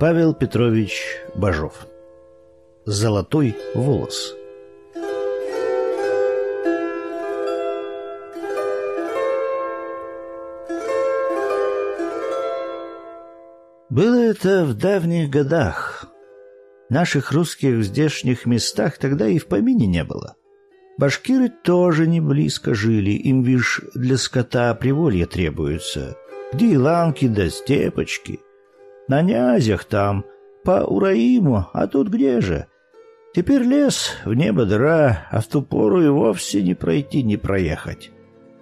Павел Петрович Бажов Золотой волос Было это в давних годах. Наших русских в здешних местах тогда и в помине не было. Башкиры тоже не близко жили, им, вишь, для скота приволья требуется. Где и ланки да степочки. На нязях там, по Ураиму, а тут где же? Теперь лес, в небо дыра, а в ту пору и вовсе не пройти, не проехать.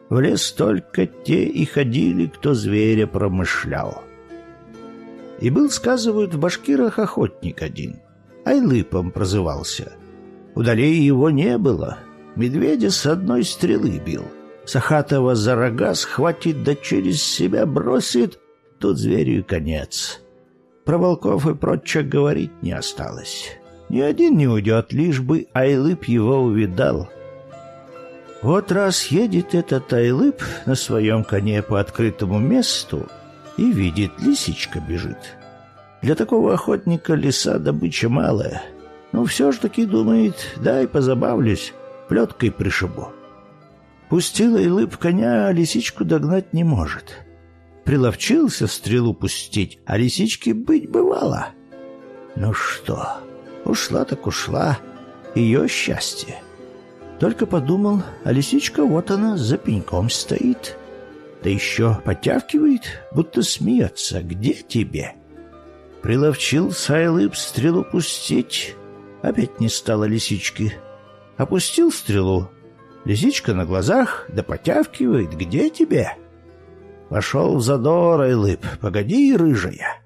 В лес только те и ходили, кто зверя промышлял. И был, сказывают, в башкирах охотник один. Айлыпом прозывался. Удалее его не было. Медведя с одной стрелы бил. Сахатова за рога схватит да через себя бросит, тут зверю конец. Про волков и прочих говорить не осталось. Ни один не уйдет, лишь бы Айлып его увидал. Вот раз едет этот Айлып на своем коне по открытому месту и видит, лисичка бежит. Для такого охотника лиса добыча малая. Ну, все ж таки думает, дай позабавлюсь, плеткой пришибу. Пустила и лып коня, а лисичку догнать не может. Приловчился стрелу пустить, а лисички быть бывало. Ну что, ушла так ушла, ее счастье. Только подумал, а лисичка вот она за пеньком стоит. Да еще потявкивает, будто смеется. Где тебе? Приловчил Сайлып стрелу пустить. Опять не стало лисички. Опустил стрелу, Лисичка на глазах, да потявкивает. Где тебе? Пошел задор, Айлып, погоди, рыжая.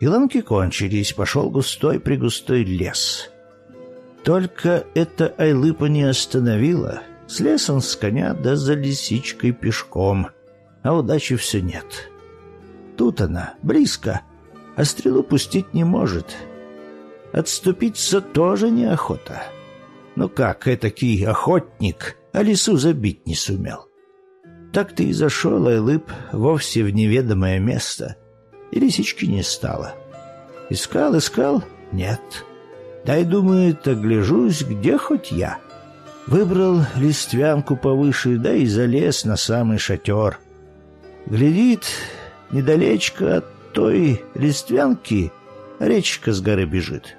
Илонки кончились, пошел густой-пригустой лес. Только это Айлыпа не остановило. Слез он с коня, да за лисичкой пешком. А удачи все нет. Тут она, близко, а стрелу пустить не может. Отступиться тоже неохота. — ну как, этакий охотник, а лису забить не сумел. Так-то и зашел Айлып вовсе в неведомое место, и лисички не стало. Искал, искал — нет. Дай, думает, огляжусь, где хоть я. Выбрал листвянку повыше, да и залез на самый шатер. Глядит, недалечко от той листвянки речка с горы бежит.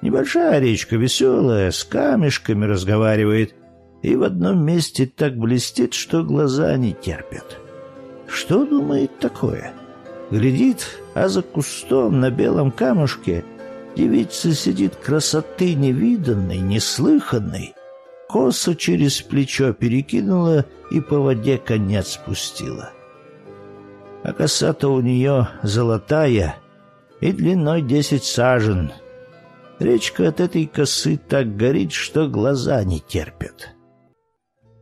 Небольшая речка, веселая, с камешками разговаривает, и в одном месте так блестит, что глаза не терпят. Что думает такое? Глядит, а за кустом на белом камушке девица сидит красоты невиданной, неслыханной, косу через плечо перекинула и по воде конец спустила. А коса-то у нее золотая и длиной десять сажен — Речка от этой косы так горит, что глаза не терпят.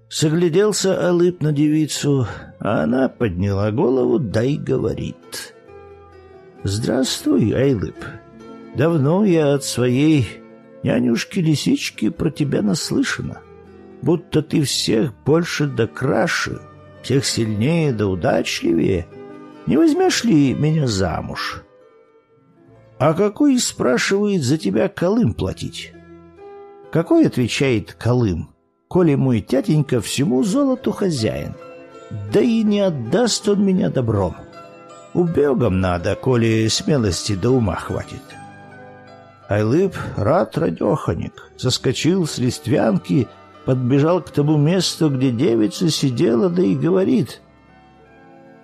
Согляделся Алып на девицу, а она подняла голову, да и говорит. «Здравствуй, Айлып. Давно я от своей нянюшки-лисички про тебя наслышана. Будто ты всех больше да краше, всех сильнее да удачливее. Не возьмешь ли меня замуж?» «А какой, спрашивает, за тебя Колым платить?» «Какой, — отвечает Колым, — коли мой тятенька всему золоту хозяин, да и не отдаст он меня добром. Убегом надо, коли смелости до ума хватит». Айлып рад радеханик, соскочил с листвянки, подбежал к тому месту, где девица сидела, да и говорит,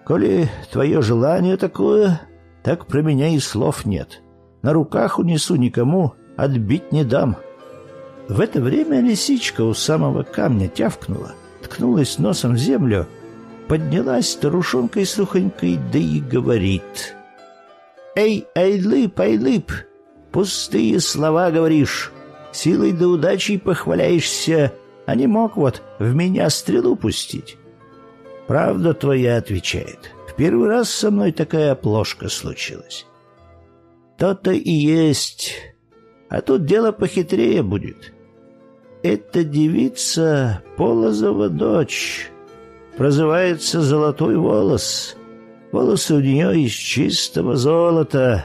«Коли твое желание такое, так про меня и слов нет. На руках унесу никому, отбить не дам. В это время лисичка у самого камня тявкнула, ткнулась носом в землю, поднялась старушонкой сухонькой, да и говорит. «Эй, Айлып, Айлып, пустые слова говоришь, силой да удачей похваляешься, а не мог вот в меня стрелу пустить». «Правда твоя», — отвечает, — «в первый раз со мной такая оплошка случилась». То-то и есть. А тут дело похитрее будет. Эта девица Полозова дочь. Прозывается «Золотой волос». Волосы у нее из чистого золота.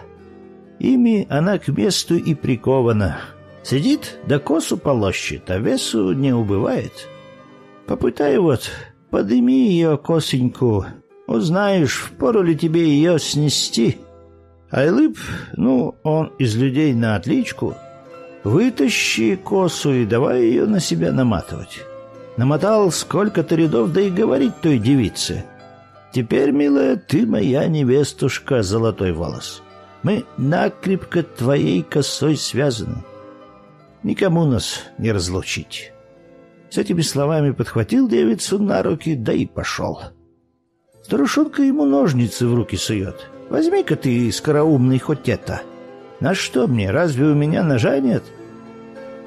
Ими она к месту и прикована. Сидит, да косу полощет, а весу не убывает. Попытай вот, подыми ее косеньку, узнаешь, впору ли тебе ее снести. Айлып, ну, он из людей на отличку, вытащи косу и давай ее на себя наматывать. Намотал сколько-то рядов, да и говорить той девице. Теперь, милая, ты моя невестушка, золотой волос. Мы накрепко твоей косой связаны. Никому нас не разлучить. С этими словами подхватил девицу на руки, да и пошел. Старушонка ему ножницы в руки сует. Возьми-ка ты, скороумный, хоть это. На что мне, разве у меня ножа нет?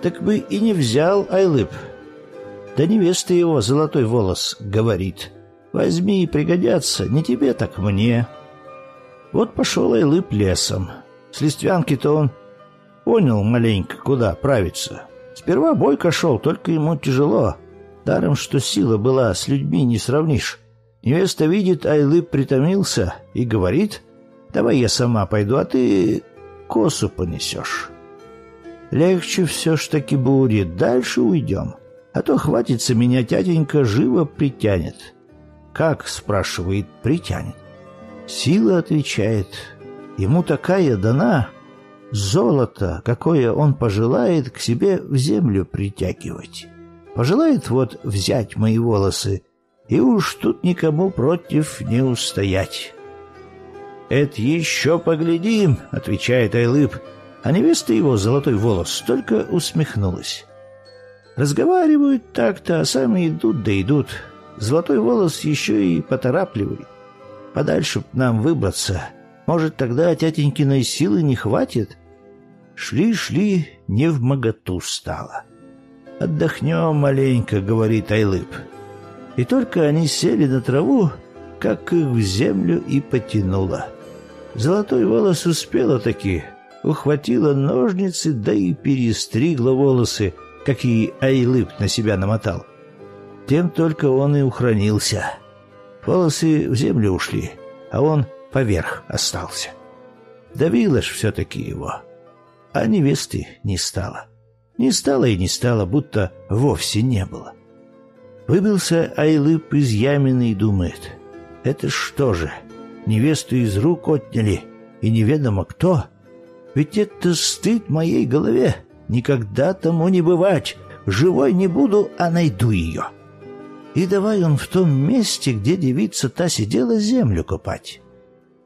Так бы и не взял Айлып. Да невеста его, золотой волос, говорит. Возьми, и пригодятся, не тебе, так мне. Вот пошел Айлып лесом. С листвянки-то он понял маленько, куда правиться. Сперва бойко шел, только ему тяжело. Даром, что сила была, с людьми не сравнишь. Невеста видит, Айлып притомился и говорит, «Давай я сама пойду, а ты косу понесешь». Легче все ж таки будет, дальше уйдем. А то хватится меня, тятенька живо притянет. «Как?» — спрашивает, притянет. Сила отвечает, ему такая дана, золото, какое он пожелает, к себе в землю притягивать. Пожелает вот взять мои волосы, и уж тут никому против не устоять. «Это еще поглядим», — отвечает Айлып, а невеста его, золотой волос, только усмехнулась. Разговаривают так-то, а сами идут да идут. Золотой волос еще и поторапливает. Подальше нам выбраться. Может, тогда тятенькиной силы не хватит? Шли-шли, не в моготу стало. «Отдохнем маленько», — говорит Айлып. И только они сели на траву, как их в землю и потянуло. Золотой волос успела таки, ухватила ножницы, да и перестригла волосы, как и Айлып на себя намотал. Тем только он и ухранился. Волосы в землю ушли, а он поверх остался. Давило ж все-таки его. А невесты не стало. Не стало и не стало, будто вовсе не было. Выбился Айлып из ямины и думает, это что же, невесту из рук отняли, и неведомо кто? Ведь это стыд моей голове, никогда тому не бывать, живой не буду, а найду ее. И давай он в том месте, где девица та сидела, землю копать.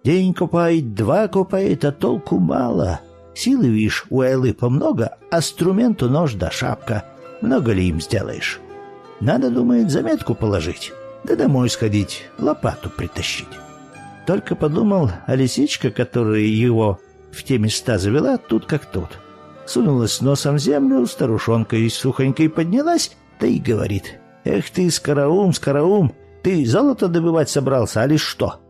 День копает, два копает, а толку мало. Силы, видишь, у Айлыпа много, а струменту нож да шапка. Много ли им сделаешь? Надо, думает, заметку положить, да домой сходить, лопату притащить. Только подумал, а лисичка, которая его в те места завела, тут как тут. Сунулась носом в землю, старушонка и сухонькой поднялась, да и говорит — «Эх ты, скороум, скороум, ты золото добывать собрался, а лишь что?»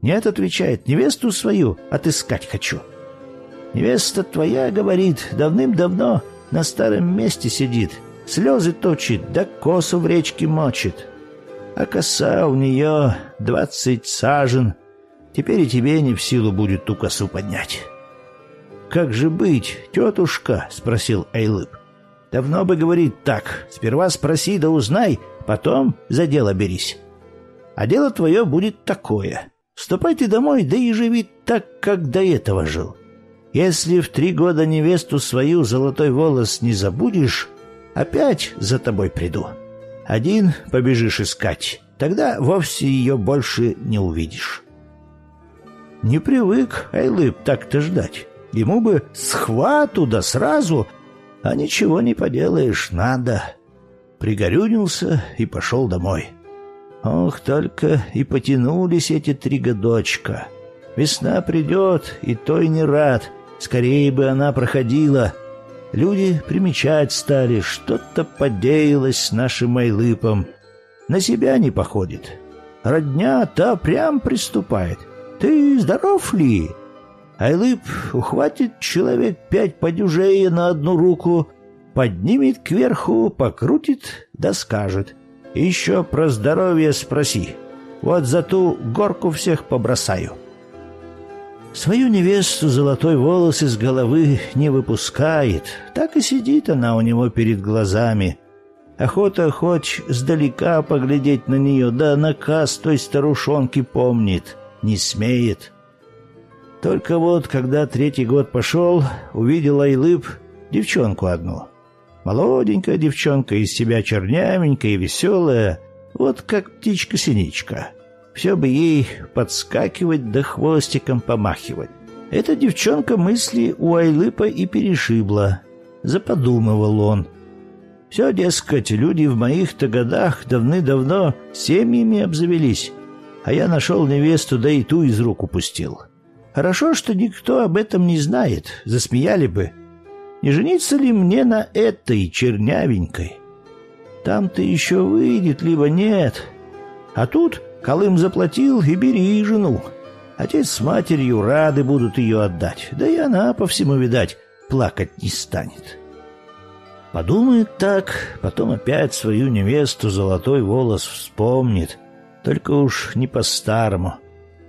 «Нет», — отвечает, — «невесту свою отыскать хочу». «Невеста твоя, — говорит, — давным-давно на старом месте сидит, слезы точит, да косу в речке мочит. А коса у нее двадцать сажен, теперь и тебе не в силу будет ту косу поднять». «Как же быть, тетушка?» — спросил Эйлып. Давно бы говорит так. Сперва спроси да узнай, потом за дело берись. А дело твое будет такое. Ступай ты домой, да и живи так, как до этого жил. Если в три года невесту свою золотой волос не забудешь, опять за тобой приду. Один побежишь искать, тогда вовсе ее больше не увидишь. Не привык Айлып так-то ждать. Ему бы схвату да сразу — а ничего не поделаешь, надо. Пригорюнился и пошел домой. Ох, только и потянулись эти три годочка. Весна придет, и той не рад. Скорее бы она проходила. Люди примечать стали, что-то подеялось с нашим Айлыпом. На себя не походит. Родня та прям приступает. «Ты здоров ли?» Айлып ухватит человек пять подюжея на одну руку, поднимет кверху, покрутит, да скажет. Еще про здоровье спроси. Вот за ту горку всех побросаю. Свою невесту золотой волос из головы не выпускает. Так и сидит она у него перед глазами. Охота хоть сдалека поглядеть на нее, да наказ той старушонки помнит, не смеет. Только вот, когда третий год пошел, увидела Айлып девчонку одну. Молоденькая девчонка, из себя чернявенькая и веселая, вот как птичка-синичка. Все бы ей подскакивать да хвостиком помахивать. Эта девчонка мысли у Айлыпа и перешибла. Заподумывал он. Все, дескать, люди в моих-то годах давны-давно семьями обзавелись, а я нашел невесту, да и ту из рук упустил. Хорошо, что никто об этом не знает, засмеяли бы. Не жениться ли мне на этой чернявенькой? Там-то еще выйдет, либо нет. А тут Колым заплатил и бери жену. Отец с матерью рады будут ее отдать, да и она, по всему видать, плакать не станет. Подумает так, потом опять свою невесту золотой волос вспомнит, только уж не по-старому.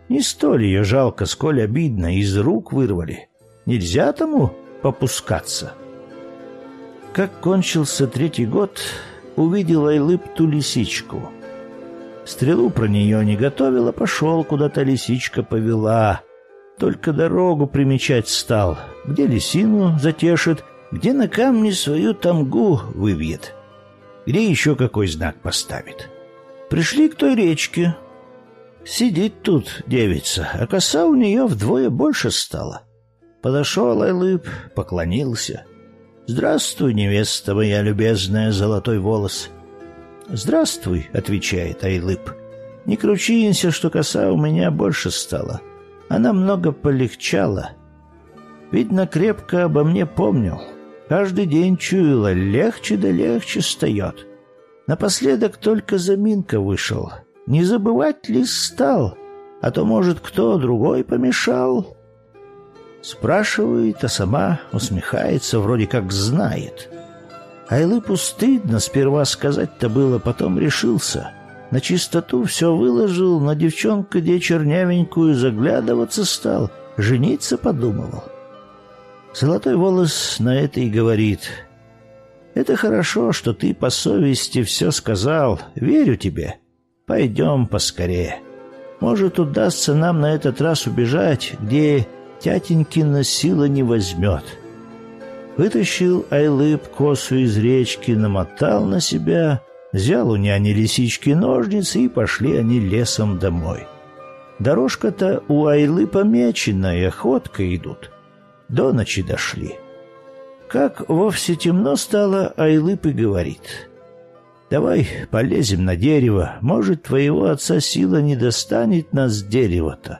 Не столь ее жалко, сколь обидно, из рук вырвали. Нельзя тому попускаться. Как кончился третий год, увидел Айлып ту лисичку — Стрелу про нее не готовила, пошел, куда-то лисичка повела. Только дорогу примечать стал, где лисину затешит, где на камне свою тамгу выбьет, где еще какой знак поставит. Пришли к той речке. Сидит тут девица, а коса у нее вдвое больше стала. Подошел Айлып, поклонился. «Здравствуй, невеста моя любезная, золотой волос!» «Здравствуй», — отвечает Айлып. «Не кручинься, что коса у меня больше стала. Она много полегчала. Видно, крепко обо мне помнил. Каждый день чуяла, легче да легче встает. Напоследок только заминка вышел. Не забывать ли стал? А то, может, кто другой помешал?» Спрашивает, а сама усмехается, вроде как знает. Айлыпу стыдно сперва сказать-то было, потом решился. На чистоту все выложил, на девчонку где чернявенькую заглядываться стал, жениться подумывал. Золотой волос на это и говорит. «Это хорошо, что ты по совести все сказал. Верю тебе. Пойдем поскорее. Может, удастся нам на этот раз убежать, где тятенькина сила не возьмет». Вытащил Айлып косу из речки, намотал на себя, взял у няни лисички ножницы, и пошли они лесом домой. Дорожка-то у Айлыпа меченая, охотка идут. До ночи дошли. Как вовсе темно стало, Айлып и говорит. «Давай полезем на дерево, может, твоего отца сила не достанет нас дерева-то».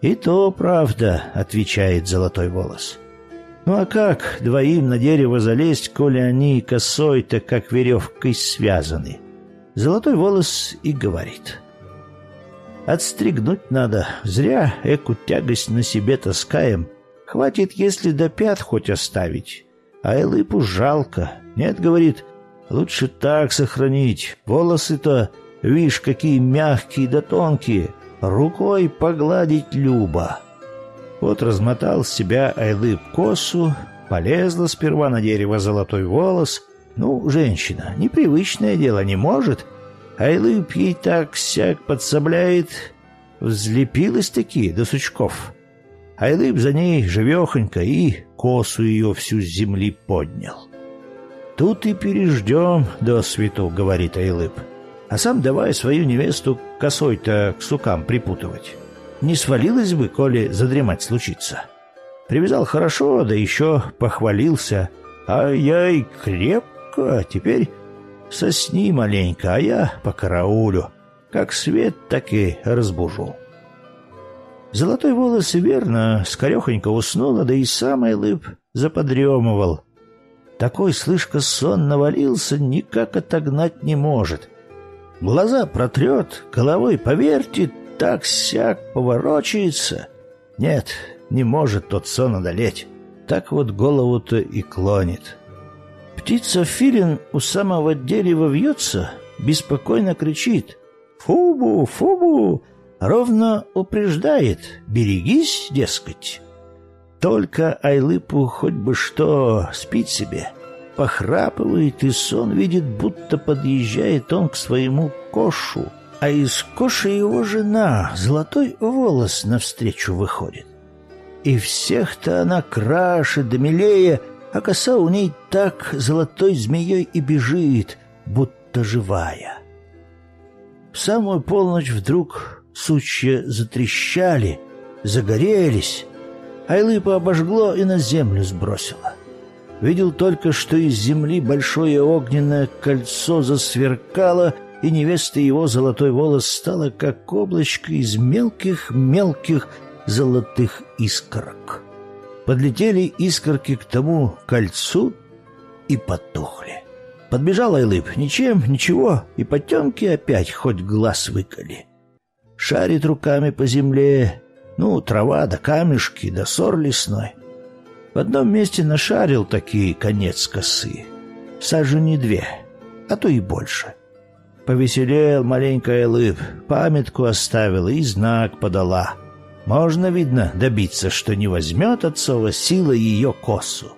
«И то правда», — отвечает Золотой Волос. Ну а как двоим на дерево залезть, коли они косой-то, как веревкой, связаны? Золотой волос и говорит. Отстригнуть надо. Зря эку тягость на себе таскаем. Хватит, если до пят хоть оставить. А Элыпу жалко. Нет, говорит, лучше так сохранить. Волосы-то, видишь, какие мягкие да тонкие. Рукой погладить любо. Вот размотал с себя Айлып косу, полезла сперва на дерево золотой волос. Ну, женщина, непривычное дело, не может. Айлып ей так-сяк подсобляет. Взлепилась таки до сучков. Айлып за ней живехонько и косу ее всю с земли поднял. «Тут и переждем до свету», — говорит Айлып. «А сам давай свою невесту косой-то к сукам припутывать» не свалилась бы, коли задремать случится. Привязал хорошо, да еще похвалился. Ай-яй, крепко, теперь сосни маленько, а я по караулю. Как свет, так и разбужу. Золотой волос верно скорехонько уснула, да и самый лып заподремывал. Такой, слышка, сон навалился, никак отогнать не может. Глаза протрет, головой повертит, так-сяк поворочается. Нет, не может тот сон одолеть. Так вот голову-то и клонит. Птица филин у самого дерева вьется, беспокойно кричит. «Фубу, фубу! Ровно упреждает, берегись, дескать. Только Айлыпу хоть бы что, спит себе, похрапывает, и сон видит, будто подъезжает он к своему кошу, а из коши его жена, золотой волос, навстречу выходит. И всех-то она краше да милее, а коса у ней так золотой змеей и бежит, будто живая. В самую полночь вдруг сучья затрещали, загорелись, Айлыпа обожгло и на землю сбросило. Видел только, что из земли большое огненное кольцо засверкало, и невеста его золотой волос стала как облачко из мелких-мелких золотых искорок. Подлетели искорки к тому кольцу и потухли. Подбежал Айлып, ничем, ничего, и потемки опять хоть глаз выколи. Шарит руками по земле, ну, трава да камешки, да сор лесной. В одном месте нашарил такие конец косы. Сажени две, а то и больше. Повеселел маленькая лып, памятку оставила и знак подала. Можно, видно, добиться, что не возьмет отцова сила ее косу.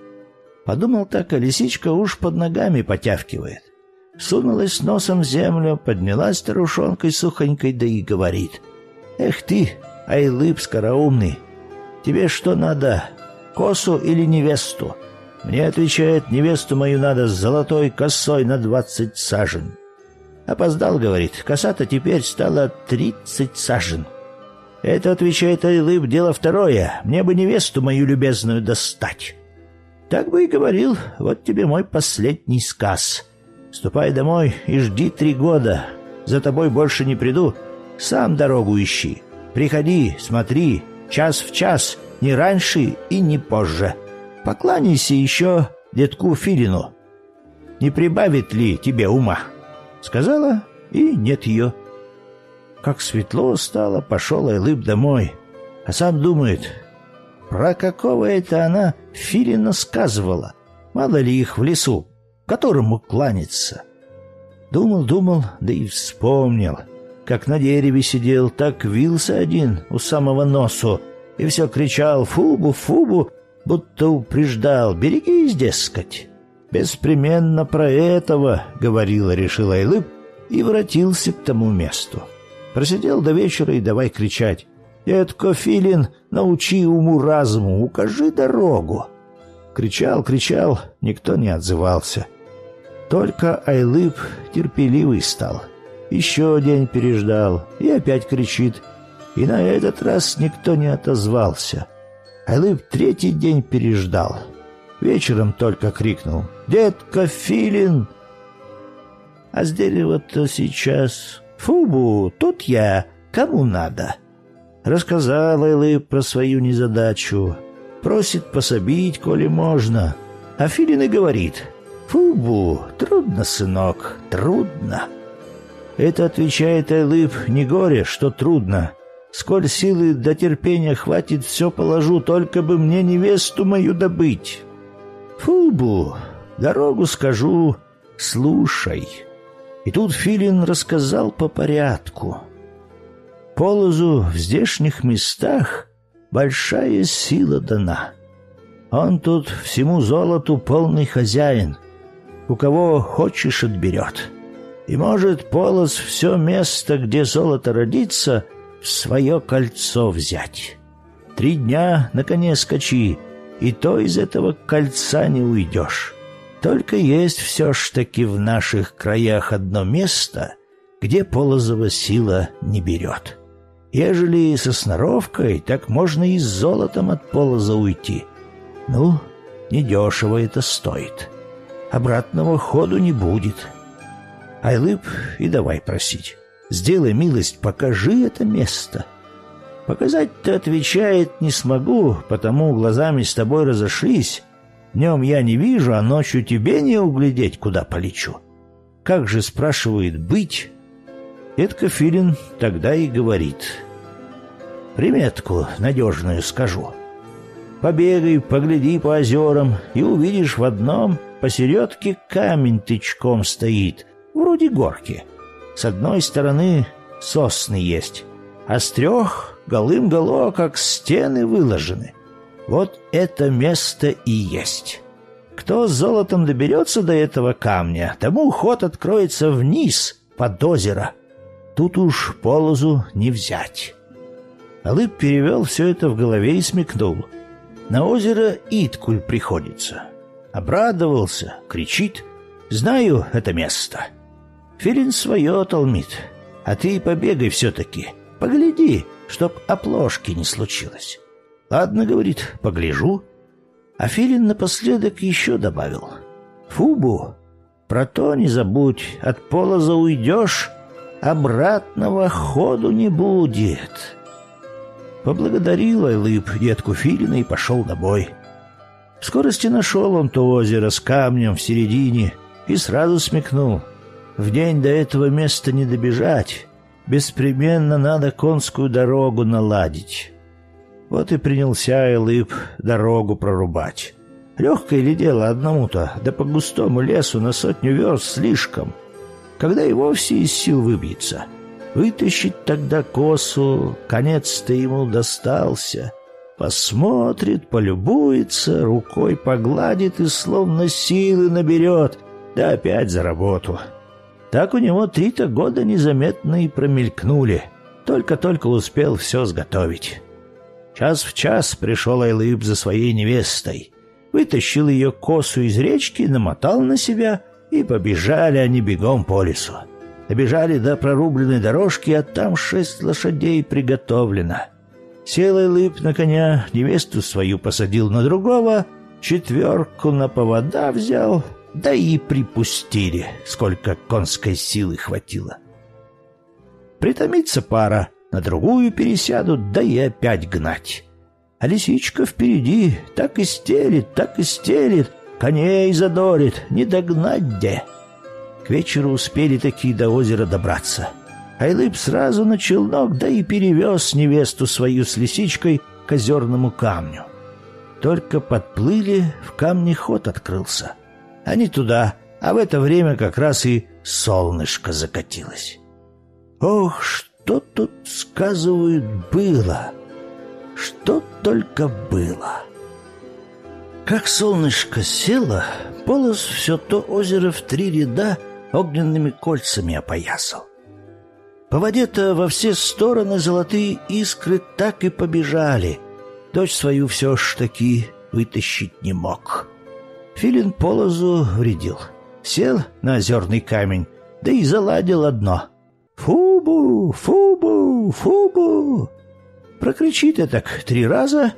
Подумал так, а лисичка уж под ногами потявкивает. Сунулась носом в землю, поднялась старушонкой сухонькой, да и говорит. «Эх ты, Айлып скороумный, тебе что надо, косу или невесту?» Мне отвечает, невесту мою надо с золотой косой на двадцать сажен. Опоздал, говорит, коса-то теперь стала тридцать сажен. Это, отвечает Айлып, дело второе, мне бы невесту мою любезную достать. Так бы и говорил, вот тебе мой последний сказ. Ступай домой и жди три года, за тобой больше не приду, сам дорогу ищи. Приходи, смотри, час в час, не раньше и не позже. Покланяйся еще детку Филину. Не прибавит ли тебе ума?» Сказала, и нет ее. Как светло стало, пошел Айлыб домой, а сам думает, про какого это она Филина сказывала, мало ли их в лесу, которому кланяться. Думал, думал, да и вспомнил — как на дереве сидел, так вился один у самого носу и все кричал «Фубу, фубу!», будто упреждал «Берегись, дескать!». «Беспременно про этого», — говорила, решил Айлып, и воротился к тому месту. Просидел до вечера и давай кричать «Дедко Филин, научи уму-разуму, укажи дорогу!» Кричал, кричал, никто не отзывался. Только Айлып терпеливый стал — еще день переждал и опять кричит. И на этот раз никто не отозвался. Айлып третий день переждал. Вечером только крикнул «Детка Филин!» А с дерева-то сейчас «Фубу, тут я, кому надо?» Рассказал Айлып про свою незадачу. Просит пособить, коли можно. А Филин и говорит «Фубу, трудно, сынок, трудно». Это, отвечает Айлып, не горе, что трудно. Сколь силы до терпения хватит, все положу, только бы мне невесту мою добыть. Фубу, дорогу скажу, слушай. И тут Филин рассказал по порядку. Полозу в здешних местах большая сила дана. Он тут всему золоту полный хозяин. У кого хочешь отберет и может полос все место, где золото родится, в свое кольцо взять. Три дня на коне скачи, и то из этого кольца не уйдешь. Только есть все ж таки в наших краях одно место, где полозова сила не берет. Ежели со сноровкой, так можно и с золотом от полоза уйти. Ну, недешево это стоит. Обратного ходу не будет». Айлып и давай просить. Сделай милость, покажи это место. Показать-то, отвечает, не смогу, потому глазами с тобой разошлись. Днем я не вижу, а ночью тебе не углядеть, куда полечу. Как же, спрашивает, быть? Эдка Филин тогда и говорит. Приметку надежную скажу. Побегай, погляди по озерам, и увидишь в одном посередке камень тычком стоит — вроде горки. С одной стороны сосны есть, а с трех голым-гало, как стены выложены. Вот это место и есть. Кто с золотом доберется до этого камня, тому ход откроется вниз, под озеро. Тут уж полозу не взять. Алып перевел все это в голове и смекнул. На озеро Иткуль приходится. Обрадовался, кричит. «Знаю это место». Филин свое толмит, а ты побегай все-таки. Погляди, чтоб оплошки не случилось. Ладно, говорит, погляжу. А Филин напоследок еще добавил. Фубу, про то не забудь, от полоза уйдешь, обратного ходу не будет. Поблагодарил Айлып детку Филина и пошел бой. Скорости нашел он то озеро с камнем в середине и сразу смекнул. В день до этого места не добежать. Беспременно надо конскую дорогу наладить. Вот и принялся Айлып дорогу прорубать. Легкое ли дело одному-то, да по густому лесу на сотню верст слишком, когда и вовсе из сил выбьется. Вытащить тогда косу, конец-то ему достался. Посмотрит, полюбуется, рукой погладит и словно силы наберет, да опять за работу. Так у него три-то года незаметно и промелькнули. Только-только успел все сготовить. Час в час пришел Айлыб за своей невестой. Вытащил ее косу из речки, намотал на себя, и побежали они бегом по лесу. Добежали до прорубленной дорожки, а там шесть лошадей приготовлено. Сел Айлыб на коня, невесту свою посадил на другого, четверку на повода взял, да и припустили, сколько конской силы хватило. Притомится пара, на другую пересядут, да и опять гнать. А лисичка впереди так и стелит, так и стелит, коней задорит, не догнать где. К вечеру успели такие до озера добраться. Айлып сразу на челнок, да и перевез невесту свою с лисичкой к озерному камню. Только подплыли, в камне ход открылся. Они туда, а в это время как раз и солнышко закатилось. Ох, что тут, сказывают, было! Что только было! Как солнышко село, полос все то озеро в три ряда огненными кольцами опоясал. По воде-то во все стороны золотые искры так и побежали. Дочь свою все ж таки вытащить не мог. Филин полозу вредил. Сел на озерный камень, да и заладил одно. «Фубу! Фубу! Фубу!» Прокричит это три раза,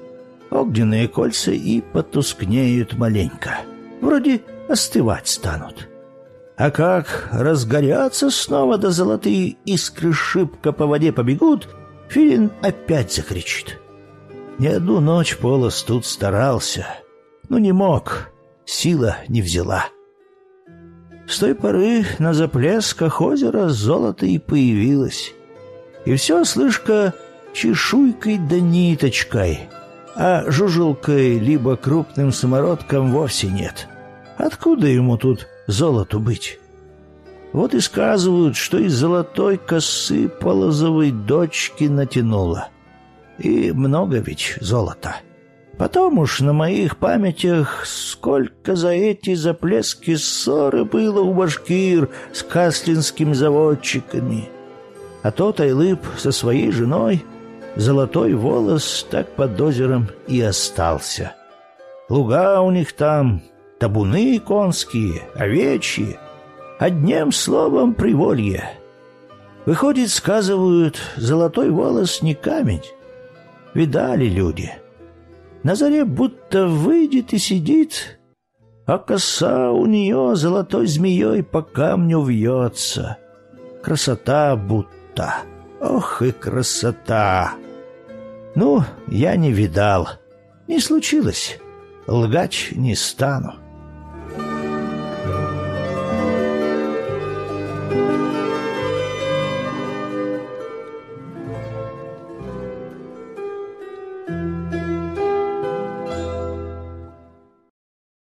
огненные кольца и потускнеют маленько. Вроде остывать станут. А как разгорятся снова да золотые искры шибко по воде побегут, Филин опять закричит. Не одну ночь Полос тут старался, но не мог сила не взяла. С той поры на заплесках озера золото и появилось. И все, слышка, чешуйкой да ниточкой, а жужелкой либо крупным самородком вовсе нет. Откуда ему тут золоту быть? Вот и сказывают, что из золотой косы полозовой дочки натянула. И много ведь золота. — Потом уж на моих памятях сколько за эти заплески ссоры было у башкир с каслинскими заводчиками. А тот Айлып со своей женой, золотой волос так под озером и остался. Луга у них там, табуны конские, овечьи, одним словом приволье. Выходит, сказывают, золотой волос не камень. Видали люди — на заре будто выйдет и сидит, а коса у нее золотой змеей по камню вьется. Красота будто. Ох и красота! Ну, я не видал. Не случилось. Лгач не стану.